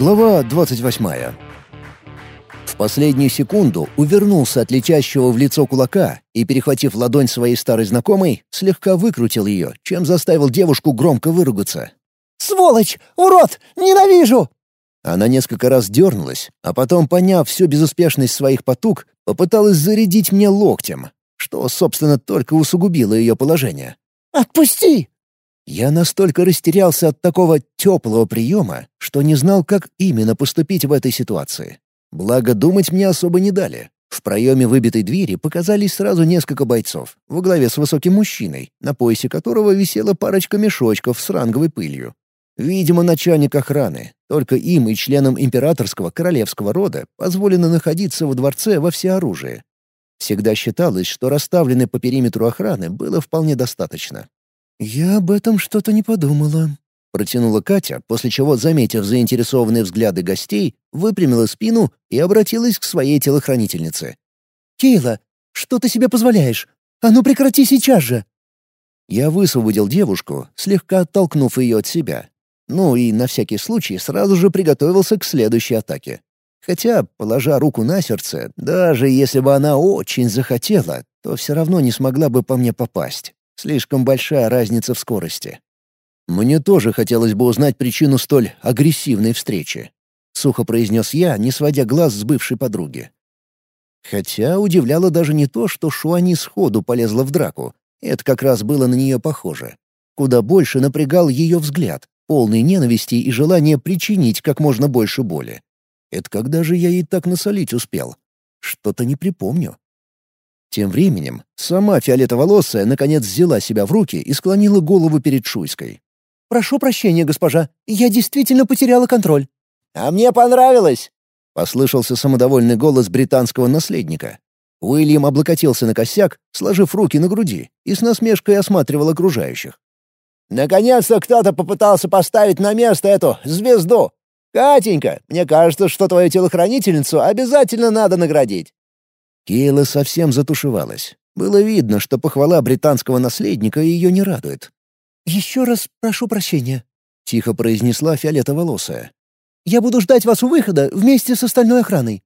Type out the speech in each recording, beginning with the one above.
Глава 28. В последнюю секунду увернулся от летящего в лицо кулака и, перехватив ладонь своей старой знакомой, слегка выкрутил ее, чем заставил девушку громко выругаться. «Сволочь! Урод! Ненавижу!» Она несколько раз дернулась, а потом, поняв всю безуспешность своих потуг, попыталась зарядить мне локтем, что, собственно, только усугубило ее положение. «Отпусти!» Я настолько растерялся от такого теплого приема, что не знал, как именно поступить в этой ситуации. Благо, думать мне особо не дали. В проеме выбитой двери показались сразу несколько бойцов, во главе с высоким мужчиной, на поясе которого висела парочка мешочков с ранговой пылью. Видимо, начальник охраны. Только им и членам императорского королевского рода позволено находиться во дворце во всеоружии. Всегда считалось, что расставленной по периметру охраны было вполне достаточно. «Я об этом что-то не подумала», — протянула Катя, после чего, заметив заинтересованные взгляды гостей, выпрямила спину и обратилась к своей телохранительнице. «Кейла, что ты себе позволяешь? А ну прекрати сейчас же!» Я высвободил девушку, слегка оттолкнув ее от себя. Ну и на всякий случай сразу же приготовился к следующей атаке. Хотя, положа руку на сердце, даже если бы она очень захотела, то все равно не смогла бы по мне попасть. Слишком большая разница в скорости. Мне тоже хотелось бы узнать причину столь агрессивной встречи. Сухо произнес я, не сводя глаз с бывшей подруги. Хотя удивляло даже не то, что Шуани сходу полезла в драку. Это как раз было на нее похоже. Куда больше напрягал ее взгляд, полный ненависти и желания причинить как можно больше боли. Это когда же я ей так насолить успел? Что-то не припомню. Тем временем сама фиолетоволосая наконец взяла себя в руки и склонила голову перед Шуйской. «Прошу прощения, госпожа, я действительно потеряла контроль». «А мне понравилось!» — послышался самодовольный голос британского наследника. Уильям облокотился на косяк, сложив руки на груди, и с насмешкой осматривал окружающих. «Наконец-то кто-то попытался поставить на место эту звезду! Катенька, мне кажется, что твою телохранительницу обязательно надо наградить!» Кейла совсем затушевалась. Было видно, что похвала британского наследника ее не радует. «Еще раз прошу прощения», — тихо произнесла фиолетоволосая. «Я буду ждать вас у выхода вместе с остальной охраной».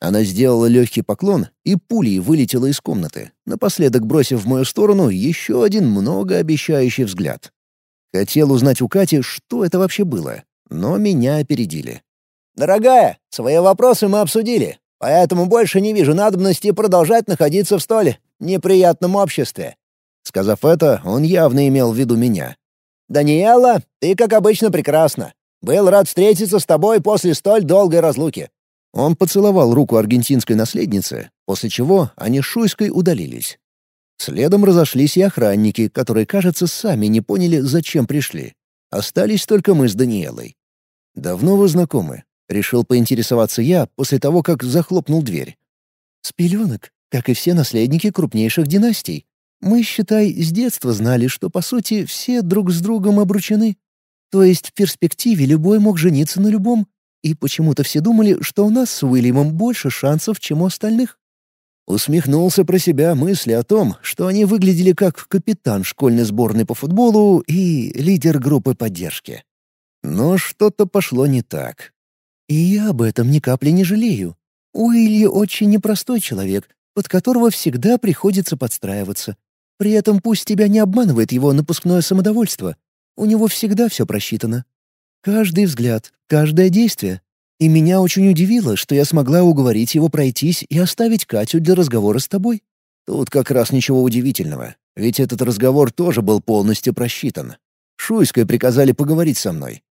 Она сделала легкий поклон и пулей вылетела из комнаты, напоследок бросив в мою сторону еще один многообещающий взгляд. Хотел узнать у Кати, что это вообще было, но меня опередили. «Дорогая, свои вопросы мы обсудили. Поэтому больше не вижу надобности продолжать находиться в столь неприятном обществе». Сказав это, он явно имел в виду меня. «Даниэла, ты, как обычно, прекрасна. Был рад встретиться с тобой после столь долгой разлуки». Он поцеловал руку аргентинской наследницы, после чего они Шуйской удалились. Следом разошлись и охранники, которые, кажется, сами не поняли, зачем пришли. Остались только мы с Даниэлой. «Давно вы знакомы?» Решил поинтересоваться я после того, как захлопнул дверь. «С пеленок, как и все наследники крупнейших династий. Мы, считай, с детства знали, что, по сути, все друг с другом обручены. То есть в перспективе любой мог жениться на любом, и почему-то все думали, что у нас с Уильямом больше шансов, чем у остальных». Усмехнулся про себя мысли о том, что они выглядели как капитан школьной сборной по футболу и лидер группы поддержки. Но что-то пошло не так. И я об этом ни капли не жалею. Уилли очень непростой человек, под которого всегда приходится подстраиваться. При этом пусть тебя не обманывает его напускное самодовольство. У него всегда все просчитано. Каждый взгляд, каждое действие. И меня очень удивило, что я смогла уговорить его пройтись и оставить Катю для разговора с тобой. Тут как раз ничего удивительного, ведь этот разговор тоже был полностью просчитан. Шуйской приказали поговорить со мной.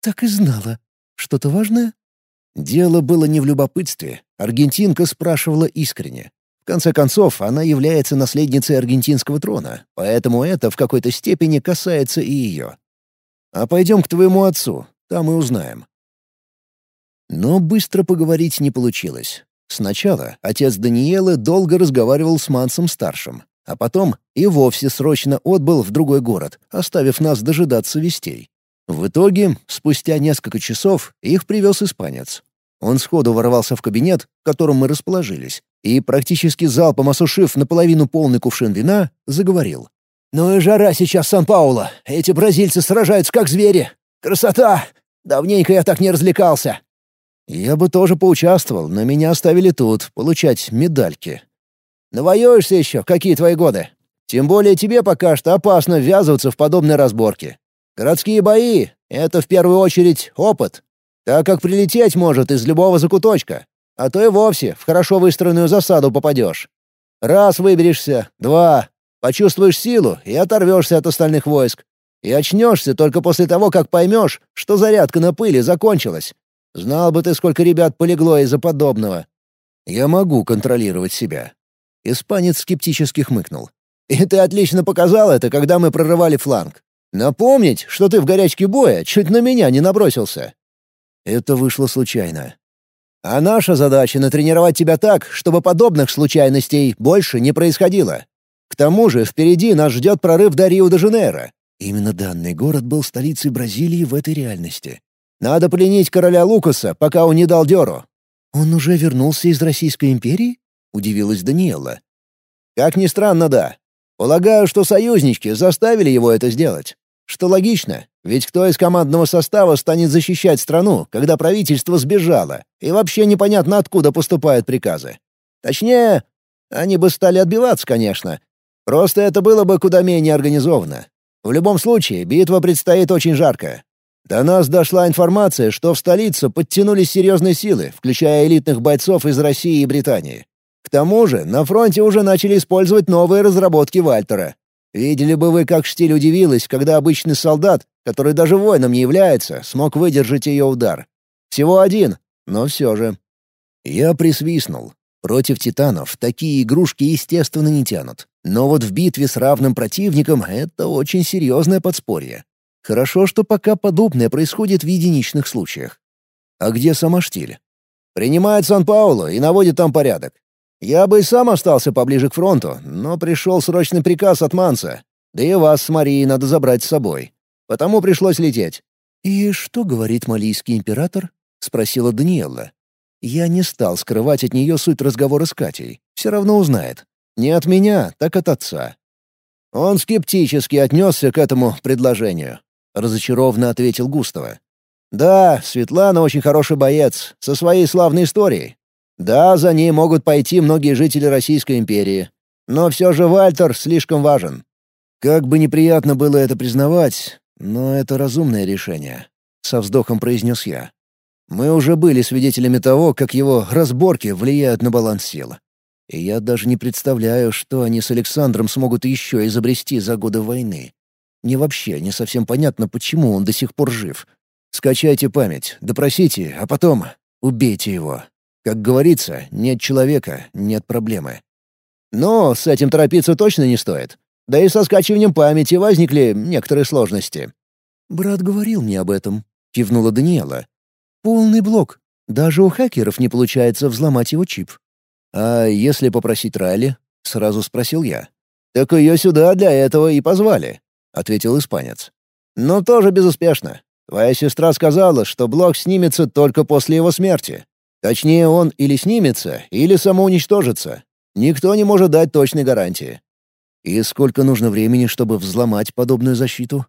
«Так и знала. Что-то важное?» Дело было не в любопытстве. Аргентинка спрашивала искренне. В конце концов, она является наследницей аргентинского трона, поэтому это в какой-то степени касается и ее. А пойдем к твоему отцу, там и узнаем. Но быстро поговорить не получилось. Сначала отец Даниэлы долго разговаривал с Мансом-старшим, а потом и вовсе срочно отбыл в другой город, оставив нас дожидаться вестей. В итоге, спустя несколько часов, их привез испанец. Он сходу ворвался в кабинет, в котором мы расположились, и, практически залпом осушив наполовину полный кувшин вина, заговорил. «Ну и жара сейчас Сан-Пауло. Эти бразильцы сражаются как звери. Красота! Давненько я так не развлекался». «Я бы тоже поучаствовал, но меня оставили тут, получать медальки». «Навоюешься еще? Какие твои годы? Тем более тебе пока что опасно ввязываться в подобные разборки. Городские бои — это в первую очередь опыт, так как прилететь может из любого закуточка, а то и вовсе в хорошо выстроенную засаду попадешь. Раз выберешься, два, почувствуешь силу и оторвешься от остальных войск. И очнешься только после того, как поймешь, что зарядка на пыли закончилась. Знал бы ты, сколько ребят полегло из-за подобного. Я могу контролировать себя. Испанец скептически хмыкнул. И ты отлично показал это, когда мы прорывали фланг. Напомнить, что ты в горячке боя чуть на меня не набросился. Это вышло случайно. А наша задача — натренировать тебя так, чтобы подобных случайностей больше не происходило. К тому же впереди нас ждет прорыв до Рио-де-Жанейро. Именно данный город был столицей Бразилии в этой реальности. Надо пленить короля Лукаса, пока он не дал дёру. «Он уже вернулся из Российской империи?» — удивилась Даниэла. «Как ни странно, да. Полагаю, что союзнички заставили его это сделать. Что логично, ведь кто из командного состава станет защищать страну, когда правительство сбежало, и вообще непонятно откуда поступают приказы? Точнее, они бы стали отбиваться, конечно. Просто это было бы куда менее организованно. В любом случае, битва предстоит очень жаркая. До нас дошла информация, что в столицу подтянулись серьезные силы, включая элитных бойцов из России и Британии. К тому же на фронте уже начали использовать новые разработки Вальтера. Видели бы вы, как Штиль удивилась, когда обычный солдат, который даже воином не является, смог выдержать ее удар. Всего один, но все же. Я присвистнул. Против титанов такие игрушки, естественно, не тянут. Но вот в битве с равным противником это очень серьезное подспорье. Хорошо, что пока подобное происходит в единичных случаях. А где сама Штиль? Принимает Сан-Паулу и наводит там порядок. Я бы и сам остался поближе к фронту, но пришел срочный приказ от Манса. Да и вас с Марией надо забрать с собой. Потому пришлось лететь». «И что говорит малийский император?» — спросила Даниэлла. Я не стал скрывать от нее суть разговора с Катей. Все равно узнает. Не от меня, так от отца. Он скептически отнесся к этому предложению. Разочарованно ответил Густава. «Да, Светлана очень хороший боец, со своей славной историей. Да, за ней могут пойти многие жители Российской империи. Но все же Вальтер слишком важен. Как бы неприятно было это признавать, но это разумное решение, — со вздохом произнес я. Мы уже были свидетелями того, как его разборки влияют на баланс сил. И я даже не представляю, что они с Александром смогут еще изобрести за годы войны. Мне вообще не совсем понятно, почему он до сих пор жив. Скачайте память, допросите, а потом убейте его. Как говорится, нет человека — нет проблемы. Но с этим торопиться точно не стоит. Да и со скачиванием памяти возникли некоторые сложности. «Брат говорил мне об этом», — кивнула Даниэла. «Полный блок. Даже у хакеров не получается взломать его чип». «А если попросить Райли?» — сразу спросил я. «Так ее сюда для этого и позвали», — ответил испанец. «Но тоже безуспешно. Твоя сестра сказала, что блок снимется только после его смерти. Точнее, он или снимется, или самоуничтожится. Никто не может дать точной гарантии. И сколько нужно времени, чтобы взломать подобную защиту?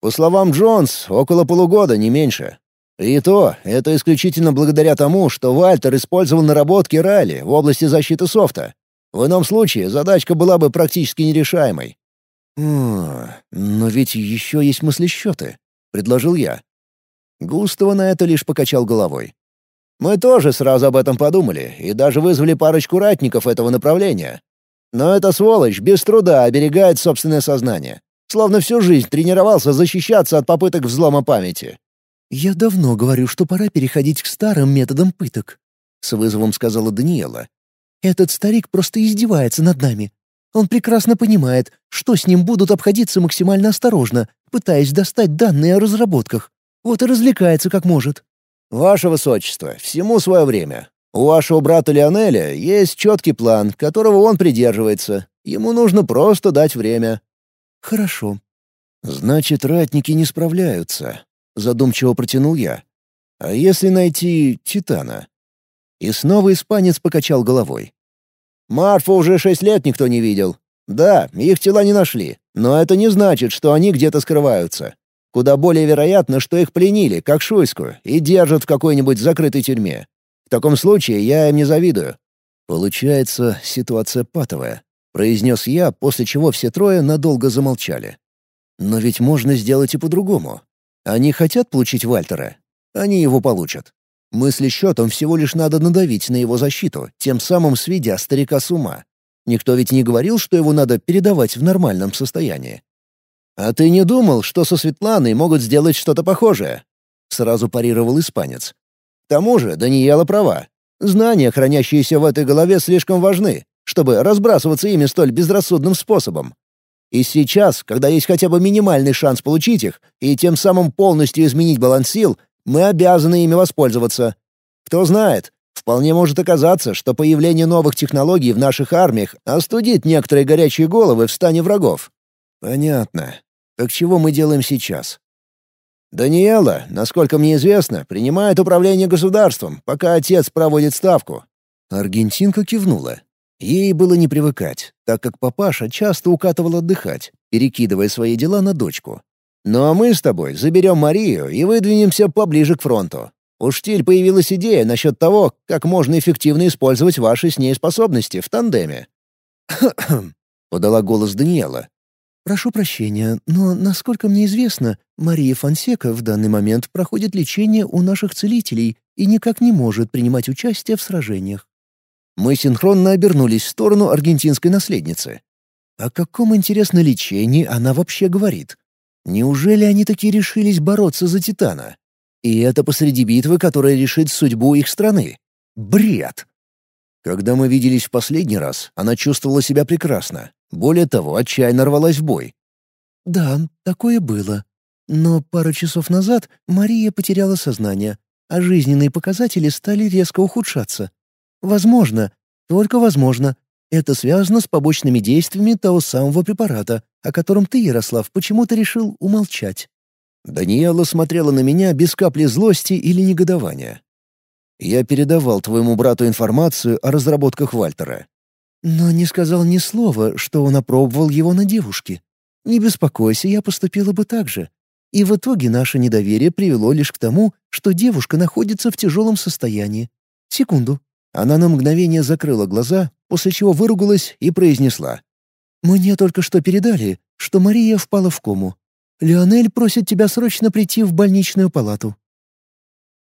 По словам Джонс, около полугода, не меньше. И то, это исключительно благодаря тому, что Вальтер использовал наработки Райли в области защиты софта. В ином случае задачка была бы практически нерешаемой. «Но ведь еще есть мыслесчеты», — предложил я. Густава на это лишь покачал головой. Мы тоже сразу об этом подумали и даже вызвали парочку ратников этого направления. Но эта сволочь без труда оберегает собственное сознание. Словно всю жизнь тренировался защищаться от попыток взлома памяти. «Я давно говорю, что пора переходить к старым методам пыток», — с вызовом сказала Даниэла. «Этот старик просто издевается над нами. Он прекрасно понимает, что с ним будут обходиться максимально осторожно, пытаясь достать данные о разработках. Вот и развлекается как может». «Ваше Высочество, всему свое время. У вашего брата Леонеля есть четкий план, которого он придерживается. Ему нужно просто дать время». «Хорошо». «Значит, ратники не справляются», — задумчиво протянул я. «А если найти Титана?» И снова испанец покачал головой. «Марфу уже шесть лет никто не видел. Да, их тела не нашли, но это не значит, что они где-то скрываются. Куда более вероятно, что их пленили, как Шуйскую, и держат в какой-нибудь закрытой тюрьме. В таком случае я им не завидую». «Получается, ситуация патовая», — произнес я, после чего все трое надолго замолчали. «Но ведь можно сделать и по-другому. Они хотят получить Вальтера. Они его получат. Мысли счетом всего лишь надо надавить на его защиту, тем самым сведя старика с ума. Никто ведь не говорил, что его надо передавать в нормальном состоянии. «А ты не думал, что со Светланой могут сделать что-то похожее?» — сразу парировал испанец. «К тому же Даниэла права. Знания, хранящиеся в этой голове, слишком важны, чтобы разбрасываться ими столь безрассудным способом. И сейчас, когда есть хотя бы минимальный шанс получить их и тем самым полностью изменить баланс сил, мы обязаны ими воспользоваться. Кто знает, вполне может оказаться, что появление новых технологий в наших армиях остудит некоторые горячие головы в стане врагов. Понятно. Так чего мы делаем сейчас? Даниэла, насколько мне известно, принимает управление государством, пока отец проводит ставку. Аргентинка кивнула. Ей было не привыкать, так как папаша часто укатывал отдыхать, перекидывая свои дела на дочку. Ну а мы с тобой заберем Марию и выдвинемся поближе к фронту. У Штиль появилась идея насчет того, как можно эффективно использовать ваши с ней способности в тандеме. подала голос Даниэла. «Прошу прощения, но, насколько мне известно, Мария Фонсека в данный момент проходит лечение у наших целителей и никак не может принимать участие в сражениях». Мы синхронно обернулись в сторону аргентинской наследницы. О каком интересном лечении она вообще говорит? Неужели они таки решились бороться за Титана? И это посреди битвы, которая решит судьбу их страны. Бред! Когда мы виделись в последний раз, она чувствовала себя прекрасно. Более того, отчаянно рвалась в бой. «Да, такое было. Но пару часов назад Мария потеряла сознание, а жизненные показатели стали резко ухудшаться. Возможно, только возможно, это связано с побочными действиями того самого препарата, о котором ты, Ярослав, почему-то решил умолчать». Даниэла смотрела на меня без капли злости или негодования. «Я передавал твоему брату информацию о разработках Вальтера». «Но не сказал ни слова, что он опробовал его на девушке. Не беспокойся, я поступила бы так же. И в итоге наше недоверие привело лишь к тому, что девушка находится в тяжелом состоянии. Секунду». Она на мгновение закрыла глаза, после чего выругалась и произнесла. «Мне только что передали, что Мария впала в кому. Леонель просит тебя срочно прийти в больничную палату».